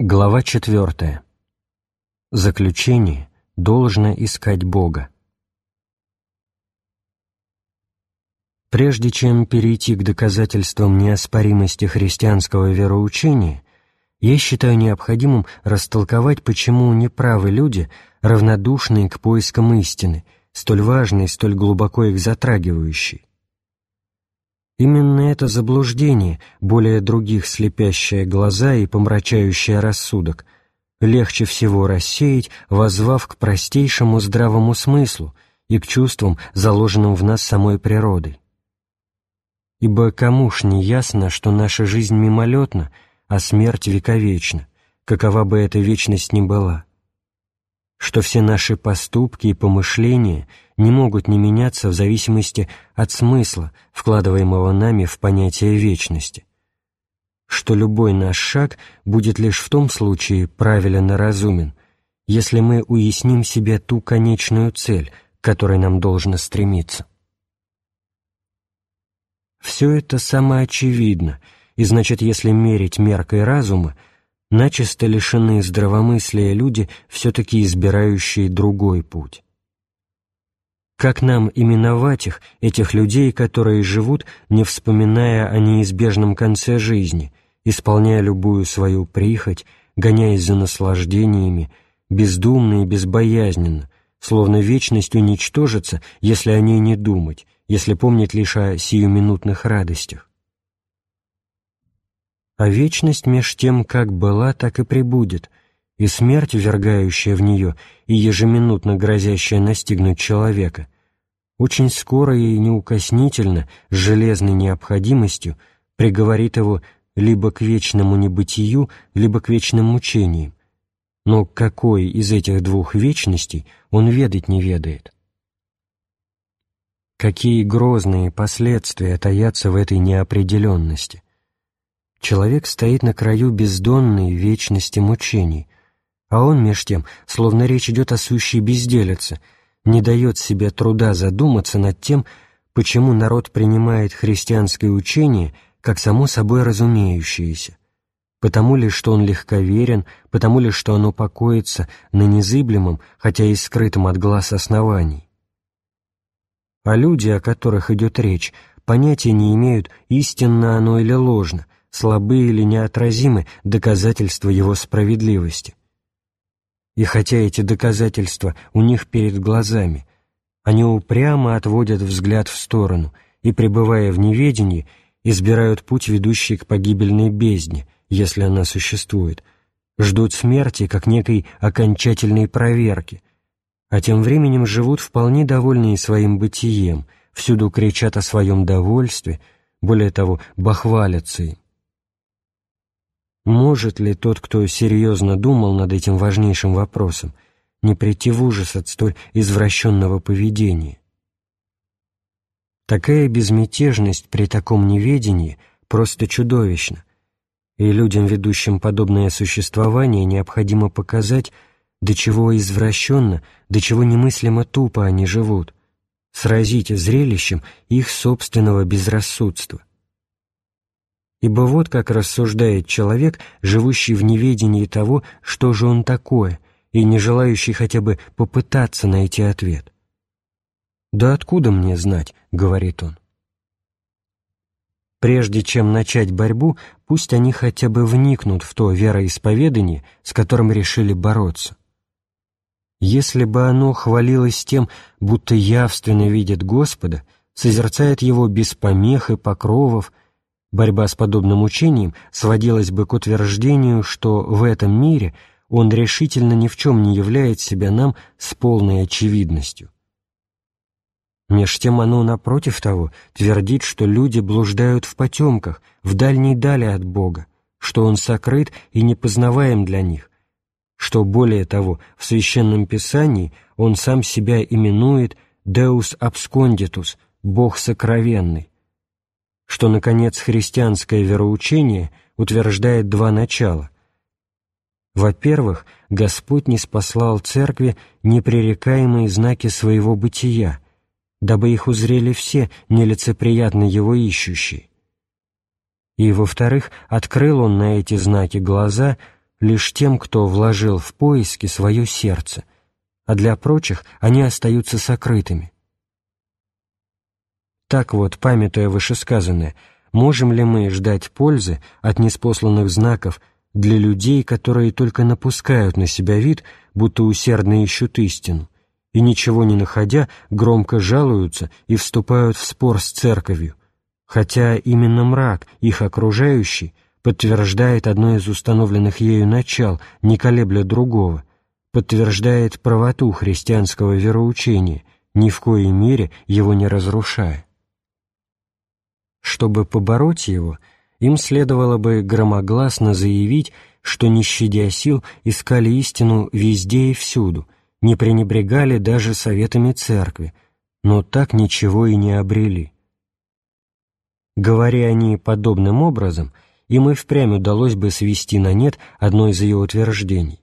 Глава 4. Заключение. Должно искать Бога. Прежде чем перейти к доказательствам неоспоримости христианского вероучения, я считаю необходимым растолковать, почему неправы люди, равнодушные к поискам истины, столь важной, столь глубоко их затрагивающей. Именно это заблуждение, более других слепящее глаза и помрачающее рассудок, легче всего рассеять, возвав к простейшему здравому смыслу и к чувствам, заложенным в нас самой природой. Ибо кому ж не ясно, что наша жизнь мимолетна, а смерть вековечна, какова бы эта вечность ни была? Что все наши поступки и помышления — не могут не меняться в зависимости от смысла, вкладываемого нами в понятие вечности, что любой наш шаг будет лишь в том случае правилен и разумен, если мы уясним себе ту конечную цель, к которой нам должно стремиться. Все это самоочевидно, и значит, если мерить меркой разума, начисто лишены здравомыслия люди, все-таки избирающие другой путь. Как нам именовать их, этих людей, которые живут, не вспоминая о неизбежном конце жизни, исполняя любую свою прихоть, гоняясь за наслаждениями, бездумно и безбоязненно, словно вечность уничтожится, если о ней не думать, если помнить лишь о сиюминутных радостях. А вечность меж тем, как была, так и пребудет, и смерть, ввергающая в нее и ежеминутно грозящая настигнуть человека, очень скоро и неукоснительно, с железной необходимостью, приговорит его либо к вечному небытию, либо к вечным мучениям. Но какой из этих двух вечностей он ведать не ведает? Какие грозные последствия таятся в этой неопределенности? Человек стоит на краю бездонной вечности мучений, а он, меж тем, словно речь идет о сущей безделице, не дает себе труда задуматься над тем, почему народ принимает христианское учение как само собой разумеющееся, потому ли, что он легковерен, потому ли, что оно покоится на незыблемом, хотя и скрытом от глаз основании. А люди, о которых идет речь, понятия не имеют, истинно оно или ложно, слабы или неотразимы доказательства его справедливости. И хотя эти доказательства у них перед глазами, они упрямо отводят взгляд в сторону и, пребывая в неведении, избирают путь, ведущий к погибельной бездне, если она существует, ждут смерти как некой окончательной проверки, а тем временем живут вполне довольные своим бытием, всюду кричат о своем довольстве, более того, бахвалятся им. Может ли тот, кто серьезно думал над этим важнейшим вопросом, не прийти в ужас от столь извращенного поведения? Такая безмятежность при таком неведении просто чудовищна, и людям, ведущим подобное существование, необходимо показать, до чего извращенно, до чего немыслимо тупо они живут, сразить зрелищем их собственного безрассудства. Ибо вот как рассуждает человек, живущий в неведении того, что же он такое, и не желающий хотя бы попытаться найти ответ. «Да откуда мне знать?» — говорит он. Прежде чем начать борьбу, пусть они хотя бы вникнут в то вероисповедание, с которым решили бороться. Если бы оно хвалилось тем, будто явственно видит Господа, созерцает Его без помех и покровов, Борьба с подобным учением сводилась бы к утверждению, что в этом мире он решительно ни в чем не являет себя нам с полной очевидностью. Меж тем оно, напротив того, твердит, что люди блуждают в потемках, в дальней дали от Бога, что Он сокрыт и непознаваем для них, что, более того, в Священном Писании Он сам себя именует «Deus absconditus» — «Бог сокровенный», что, наконец, христианское вероучение утверждает два начала. Во-первых, Господь не спаслал Церкви непререкаемые знаки своего бытия, дабы их узрели все нелицеприятно Его ищущие. И, во-вторых, открыл Он на эти знаки глаза лишь тем, кто вложил в поиски свое сердце, а для прочих они остаются сокрытыми. Так вот, памятуя вышесказанное, можем ли мы ждать пользы от неспосланных знаков для людей, которые только напускают на себя вид, будто усердно ищут истину, и, ничего не находя, громко жалуются и вступают в спор с церковью, хотя именно мрак, их окружающий, подтверждает одно из установленных ею начал, не колебля другого, подтверждает правоту христианского вероучения, ни в коей мере его не разрушая. Чтобы побороть его, им следовало бы громогласно заявить, что, не щадя сил, искали истину везде и всюду, не пренебрегали даже советами церкви, но так ничего и не обрели. Говоря они подобным образом, им и впрямь удалось бы свести на нет одно из ее утверждений.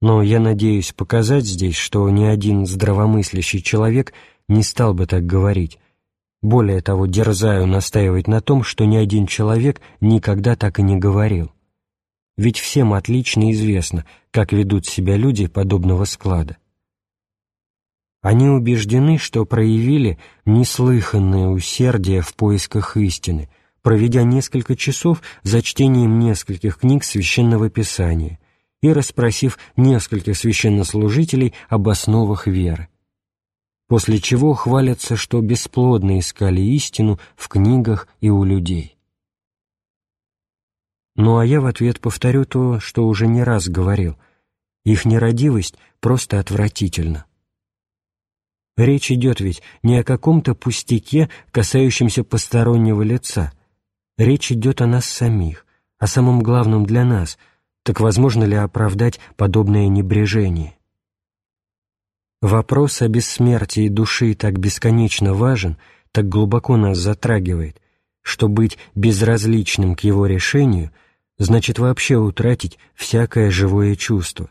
Но я надеюсь показать здесь, что ни один здравомыслящий человек не стал бы так говорить. Более того, дерзаю настаивать на том, что ни один человек никогда так и не говорил. Ведь всем отлично известно, как ведут себя люди подобного склада. Они убеждены, что проявили неслыханное усердие в поисках истины, проведя несколько часов за чтением нескольких книг Священного Писания и расспросив нескольких священнослужителей об основах веры. После чего хвалятся, что бесплодно искали истину в книгах и у людей. Ну а я в ответ повторю то, что уже не раз говорил. Их нерадивость просто отвратительна. Речь идет ведь не о каком-то пустяке, касающемся постороннего лица. Речь идет о нас самих, о самом главном для нас. Так возможно ли оправдать подобное небрежение? Вопрос о бессмертии души так бесконечно важен, так глубоко нас затрагивает, что быть безразличным к его решению значит вообще утратить всякое живое чувство.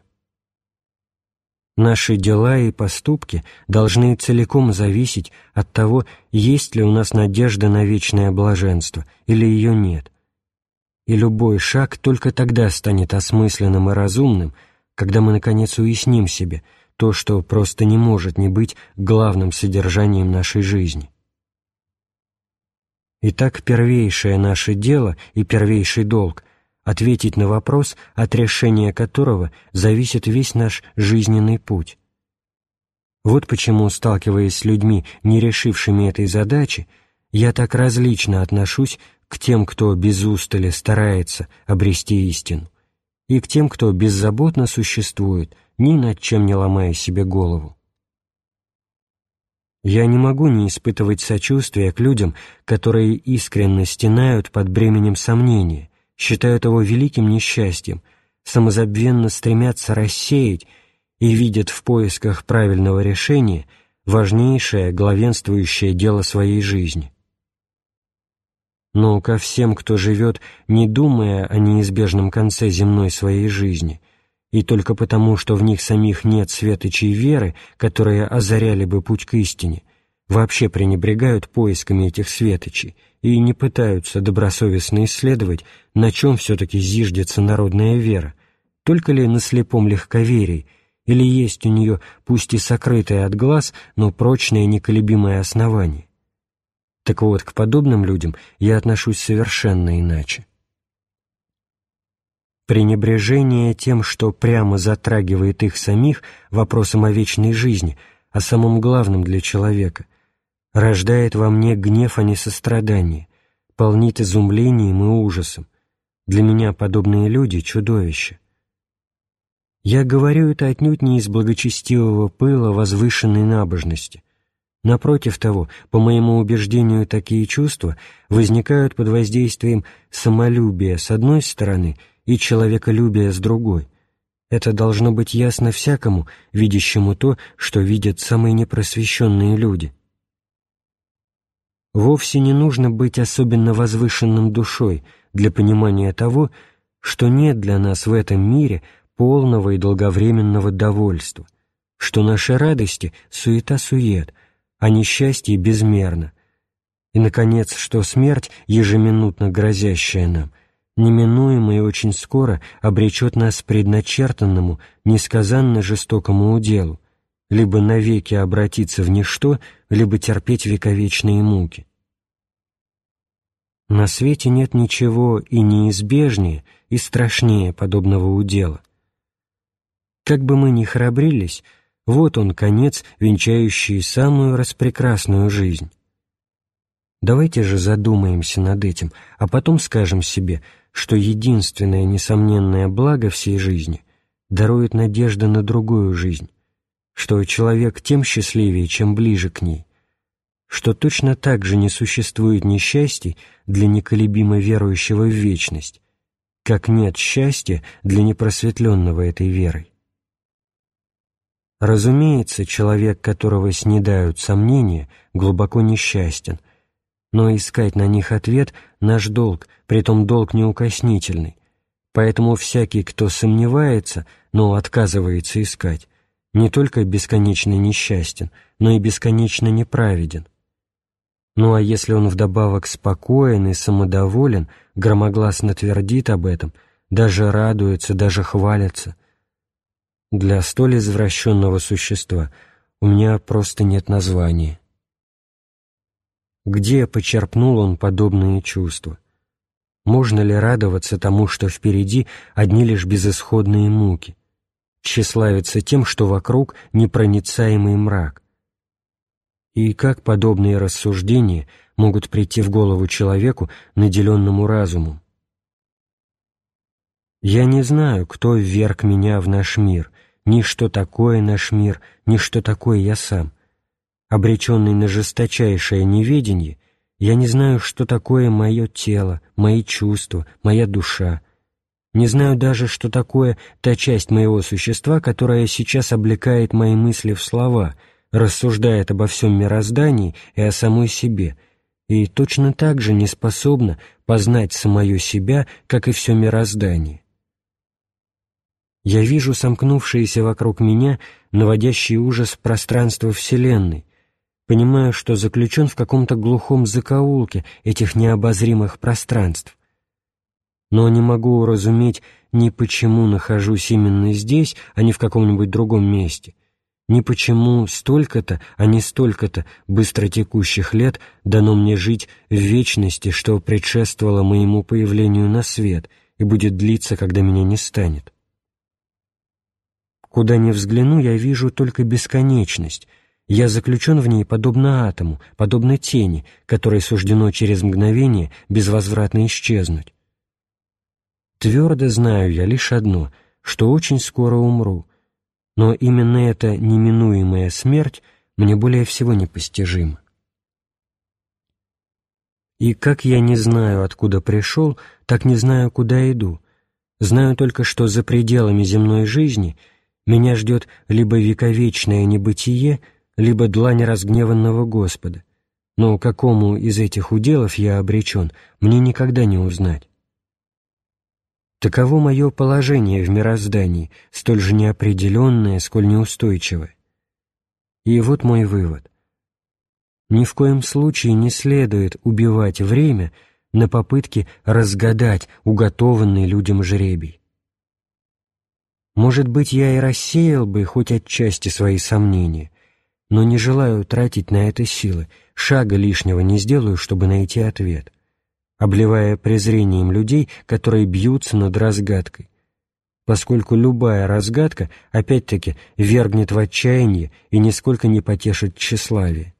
Наши дела и поступки должны целиком зависеть от того, есть ли у нас надежда на вечное блаженство или ее нет. И любой шаг только тогда станет осмысленным и разумным, когда мы, наконец, уясним себе то, что просто не может не быть главным содержанием нашей жизни. Итак, первейшее наше дело и первейший долг ответить на вопрос, от решения которого зависит весь наш жизненный путь. Вот почему, сталкиваясь с людьми, не решившими этой задачи, я так различно отношусь к тем, кто без устали старается обрести истину, и к тем, кто беззаботно существует, ни над чем не ломая себе голову. Я не могу не испытывать сочувствия к людям, которые искренне стенают под бременем сомнения, считают его великим несчастьем, самозабвенно стремятся рассеять и видят в поисках правильного решения важнейшее, главенствующее дело своей жизни. Но ко всем, кто живет, не думая о неизбежном конце земной своей жизни, и только потому, что в них самих нет светочей веры, которые озаряли бы путь к истине, вообще пренебрегают поисками этих светочей и не пытаются добросовестно исследовать, на чем все-таки зиждется народная вера, только ли на слепом легковерии, или есть у нее, пусть и сокрытое от глаз, но прочное неколебимое основание. Так вот, к подобным людям я отношусь совершенно иначе. Пренебрежение тем, что прямо затрагивает их самих вопросом о вечной жизни, о самом главном для человека – рождает во мне гнев, а не сострадание, полнит изумлением и ужасом. Для меня подобные люди — чудовища. Я говорю это отнюдь не из благочестивого пыла возвышенной набожности. Напротив того, по моему убеждению, такие чувства возникают под воздействием самолюбия с одной стороны и человеколюбия с другой. Это должно быть ясно всякому, видящему то, что видят самые непросвещенные люди. Вовсе не нужно быть особенно возвышенным душой для понимания того, что нет для нас в этом мире полного и долговременного довольства, что наши радости — суета-сует, а несчастье безмерно, и, наконец, что смерть, ежеминутно грозящая нам, неминуемо и очень скоро обречет нас предначертанному, несказанно жестокому уделу, либо навеки обратиться в ничто, либо терпеть вековечные муки. На свете нет ничего и неизбежнее, и страшнее подобного удела. Как бы мы ни храбрились, вот он конец, венчающий самую распрекрасную жизнь. Давайте же задумаемся над этим, а потом скажем себе, что единственное несомненное благо всей жизни дарует надежда на другую жизнь, что человек тем счастливее, чем ближе к ней, что точно так же не существует несчастий для неколебимо верующего в вечность, как нет счастья для непросветленного этой верой. Разумеется, человек, которого снедают сомнения, глубоко несчастен, но искать на них ответ — наш долг, притом долг неукоснительный. Поэтому всякий, кто сомневается, но отказывается искать, не только бесконечно несчастен, но и бесконечно неправеден. Ну а если он вдобавок спокоен и самодоволен, громогласно твердит об этом, даже радуется, даже хвалится, для столь извращенного существа у меня просто нет названия. Где почерпнул он подобные чувства? Можно ли радоваться тому, что впереди одни лишь безысходные муки? Тщеславиться тем, что вокруг непроницаемый мрак? И как подобные рассуждения могут прийти в голову человеку, наделенному разумом? Я не знаю, кто вверг меня в наш мир, ни что такое наш мир, ни что такое я сам. Обреченный на жесточайшее неведение, я не знаю, что такое мое тело, мои чувства, моя душа. Не знаю даже, что такое та часть моего существа, которая сейчас облекает мои мысли в слова, рассуждает обо всем мироздании и о самой себе, и точно так же не способна познать самое себя, как и все мироздание. Я вижу сомкнувшееся вокруг меня наводящий ужас пространство Вселенной, понимаю, что заключен в каком-то глухом закоулке этих необозримых пространств. Но не могу уразуметь ни почему нахожусь именно здесь, а не в каком-нибудь другом месте, ни почему столько-то, а не столько-то быстротекущих лет дано мне жить в вечности, что предшествовало моему появлению на свет и будет длиться, когда меня не станет. Куда ни взгляну, я вижу только бесконечность, я заключен в ней подобно атому, подобно тени, которой суждено через мгновение безвозвратно исчезнуть. Твердо знаю я лишь одно, что очень скоро умру, но именно эта неминуемая смерть мне более всего непостижима. И как я не знаю, откуда пришел, так не знаю, куда иду. Знаю только, что за пределами земной жизни меня ждет либо вековечное небытие, либо длань разгневанного Господа, но какому из этих уделов я обречен, мне никогда не узнать. Таково мое положение в мироздании, столь же неопределенное, сколь неустойчивое. И вот мой вывод. Ни в коем случае не следует убивать время на попытке разгадать уготованный людям жребий. Может быть, я и рассеял бы хоть отчасти свои сомнения, но не желаю тратить на это силы, шага лишнего не сделаю, чтобы найти ответ, обливая презрением людей, которые бьются над разгадкой, поскольку любая разгадка опять-таки вергнет в отчаяние и нисколько не потешит тщеславие.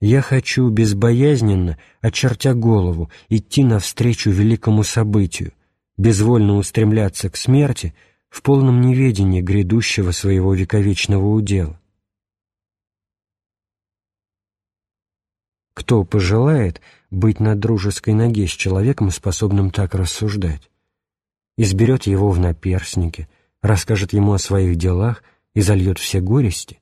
Я хочу безбоязненно, очертя голову, идти навстречу великому событию, безвольно устремляться к смерти в полном неведении грядущего своего вековечного удела. Кто пожелает быть на дружеской ноге с человеком, способным так рассуждать? Изберет его в наперснике, расскажет ему о своих делах и зальет все горести?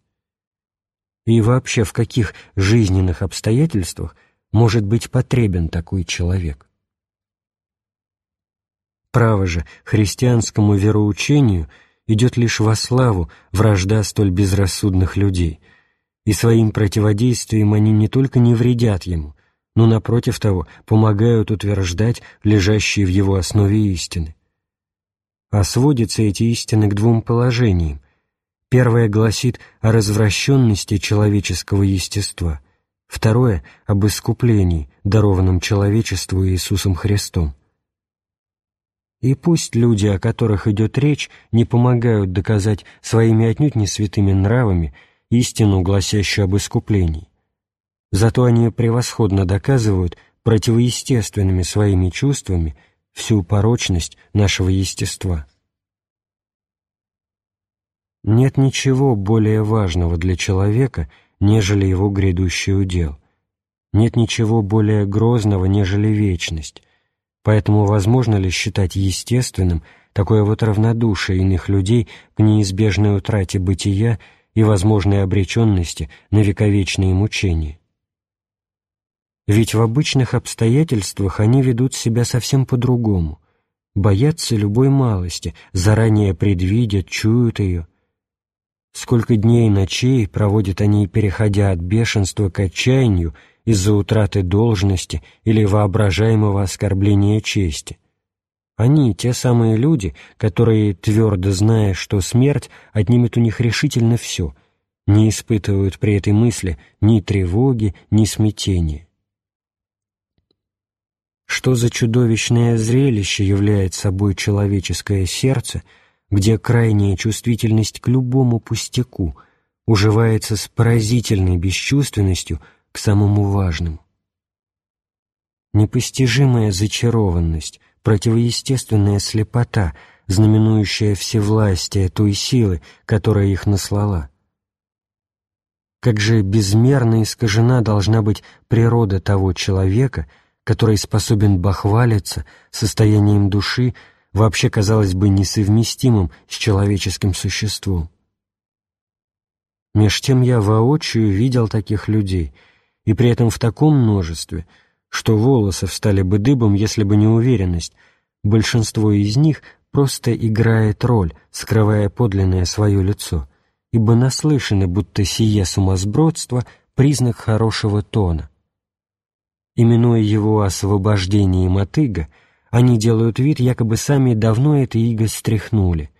И вообще, в каких жизненных обстоятельствах может быть потребен такой человек? Право же, христианскому вероучению идет лишь во славу вражда столь безрассудных людей — и своим противодействием они не только не вредят ему, но, напротив того, помогают утверждать лежащие в его основе истины. А сводятся эти истины к двум положениям. Первое гласит о развращенности человеческого естества, второе — об искуплении, дарованном человечеству Иисусом Христом. И пусть люди, о которых идет речь, не помогают доказать своими отнюдь не святыми нравами истину, гласящую об искуплении. Зато они превосходно доказывают противоестественными своими чувствами всю порочность нашего естества. Нет ничего более важного для человека, нежели его грядущий удел. Нет ничего более грозного, нежели вечность, Поэтому возможно ли считать естественным такое вот равнодушие иных людей к неизбежной утрате бытия и возможной обреченности на вековечные мучения? Ведь в обычных обстоятельствах они ведут себя совсем по-другому, боятся любой малости, заранее предвидят, чуют ее. Сколько дней и ночей проводят они, переходя от бешенства к отчаянию, из-за утраты должности или воображаемого оскорбления чести. Они — те самые люди, которые, твердо зная, что смерть отнимет у них решительно все, не испытывают при этой мысли ни тревоги, ни смятения. Что за чудовищное зрелище является собой человеческое сердце, где крайняя чувствительность к любому пустяку уживается с поразительной бесчувственностью к самому важному. Непостижимая зачарованность, противоестественная слепота, знаменующая всевластие той силы, которая их наслала. Как же безмерно искажена должна быть природа того человека, который способен бахвалиться состоянием души, вообще, казалось бы, несовместимым с человеческим существом. Меж тем я воочию видел таких людей — и при этом в таком множестве, что волосы встали бы дыбом, если бы не уверенность, большинство из них просто играет роль, скрывая подлинное свое лицо, ибо наслышаны, будто сие сумасбродство — признак хорошего тона. Именуя его освобождением от иго, они делают вид, якобы сами давно это иго стряхнули.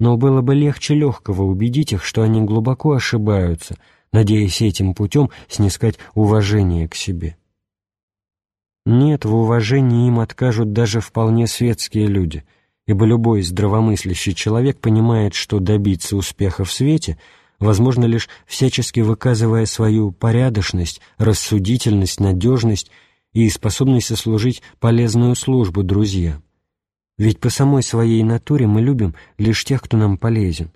Но было бы легче легкого убедить их, что они глубоко ошибаются — надеясь этим путем снискать уважение к себе. Нет, в уважении им откажут даже вполне светские люди, ибо любой здравомыслящий человек понимает, что добиться успеха в свете возможно лишь всячески выказывая свою порядочность, рассудительность, надежность и способность сослужить полезную службу друзьям. Ведь по самой своей натуре мы любим лишь тех, кто нам полезен.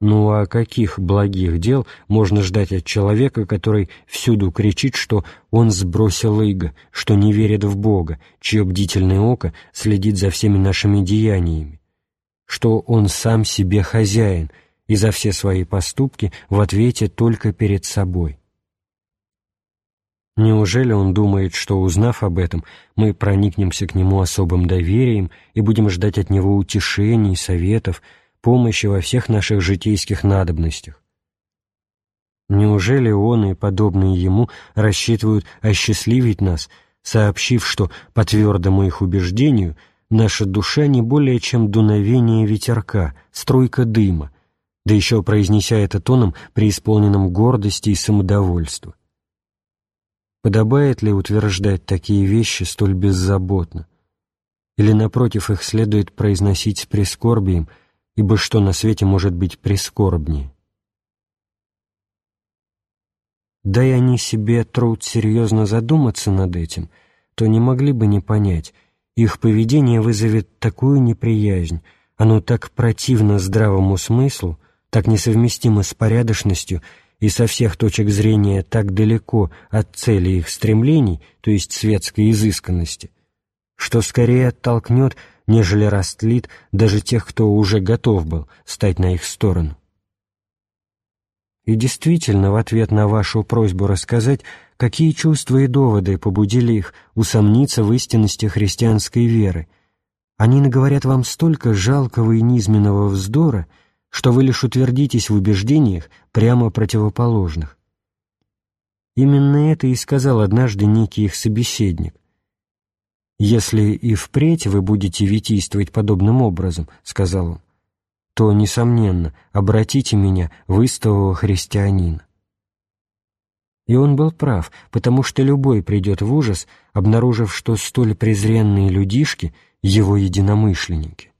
Ну а каких благих дел можно ждать от человека, который всюду кричит, что он сбросил иго, что не верит в Бога, чье бдительное око следит за всеми нашими деяниями, что он сам себе хозяин и за все свои поступки в ответе только перед собой? Неужели он думает, что, узнав об этом, мы проникнемся к нему особым доверием и будем ждать от него утешений, советов, помощи во всех наших житейских надобностях. Неужели он и подобные ему рассчитывают осчастливить нас, сообщив, что, по твердому их убеждению, наша душа не более чем дуновение ветерка, струйка дыма, да еще произнеся это тоном, преисполненным гордости и самодовольства? Подобает ли утверждать такие вещи столь беззаботно? Или, напротив, их следует произносить с прискорбием – ибо что на свете может быть прискорбнее? Дай они себе труд серьезно задуматься над этим, то не могли бы не понять, их поведение вызовет такую неприязнь, оно так противно здравому смыслу, так несовместимо с порядочностью и со всех точек зрения так далеко от цели их стремлений, то есть светской изысканности, что скорее оттолкнет нежели растлит даже тех, кто уже готов был стать на их сторону. И действительно, в ответ на вашу просьбу рассказать, какие чувства и доводы побудили их усомниться в истинности христианской веры, они наговорят вам столько жалкого и низменного вздора, что вы лишь утвердитесь в убеждениях прямо противоположных. Именно это и сказал однажды некий их собеседник. «Если и впредь вы будете витийствовать подобным образом, — сказал он, — то, несомненно, обратите меня в истового христианина». И он был прав, потому что любой придет в ужас, обнаружив, что столь презренные людишки — его единомышленники.